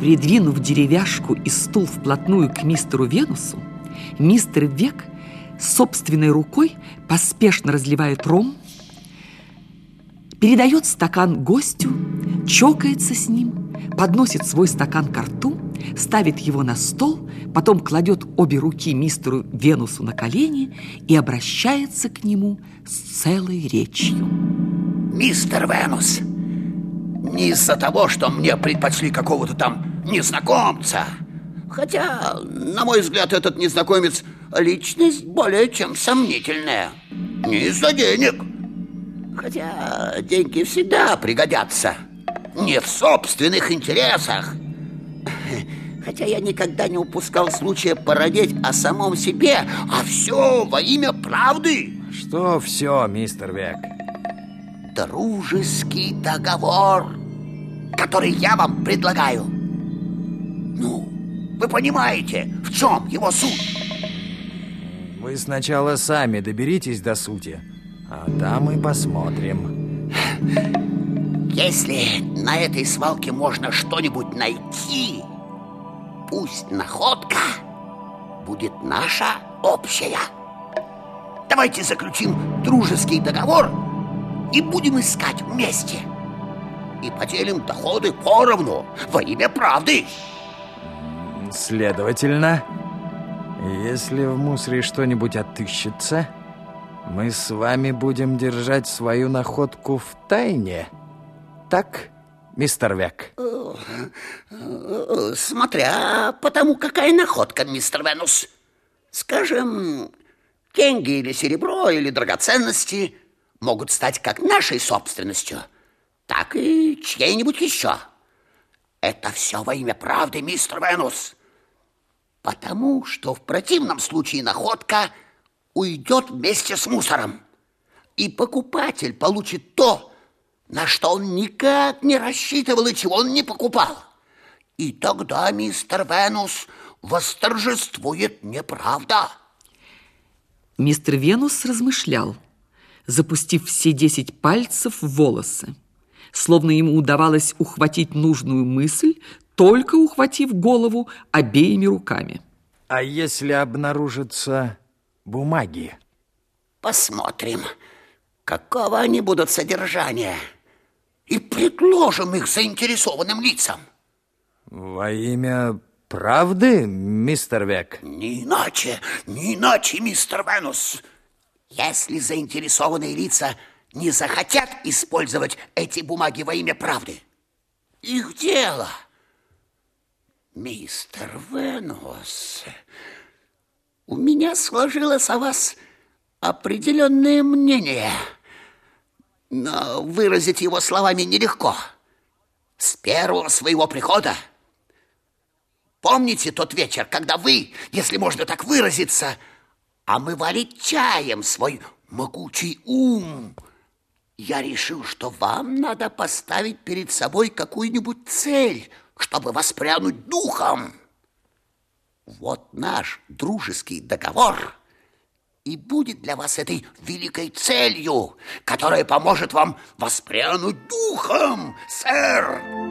Придвинув деревяшку и стул вплотную к мистеру Венусу, мистер Век собственной рукой поспешно разливает ром, передает стакан гостю, чокается с ним, подносит свой стакан к рту, ставит его на стол, потом кладет обе руки мистеру Венусу на колени и обращается к нему с целой речью. Мистер Венус, не из-за того, что мне предпочли какого-то там незнакомца. Хотя, на мой взгляд, этот незнакомец личность более чем сомнительная. Не из-за денег. Хотя деньги всегда пригодятся. Не в собственных интересах. Хотя я никогда не упускал случая породеть о самом себе, а все во имя правды. Что все, мистер Век? Дружеский договор, который я вам предлагаю. Ну, вы понимаете, в чем его суть? Вы сначала сами доберитесь до сути, а там и посмотрим. Если на этой свалке можно что-нибудь найти, пусть находка будет наша общая. Давайте заключим дружеский договор и будем искать вместе. И поделим доходы поровну во имя правды. Следовательно, если в мусоре что-нибудь отыщется, мы с вами будем держать свою находку в тайне. Так, мистер Век? Смотря по тому, какая находка, мистер Венус. Скажем, деньги или серебро, или драгоценности могут стать как нашей собственностью, так и чьей-нибудь еще. Это все во имя правды, мистер Венус. Потому что в противном случае находка уйдет вместе с мусором. И покупатель получит то, на что он никак не рассчитывал и чего он не покупал. И тогда, мистер Венус, восторжествует неправда. Мистер Венус размышлял, запустив все десять пальцев в волосы. Словно ему удавалось ухватить нужную мысль, только ухватив голову обеими руками. А если обнаружатся бумаги? Посмотрим, какого они будут содержания, и предложим их заинтересованным лицам. Во имя правды, мистер Век? Не иначе, не иначе, мистер Венус. Если заинтересованные лица не захотят использовать эти бумаги во имя правды, их дело – Мистер Венус, у меня сложилось о вас определенное мнение, но выразить его словами нелегко. С первого своего прихода Помните тот вечер, когда вы, если можно так выразиться, омывали чаем свой могучий ум? Я решил, что вам надо поставить перед собой какую-нибудь цель – чтобы воспрянуть духом. Вот наш дружеский договор и будет для вас этой великой целью, которая поможет вам воспрянуть духом, сэр.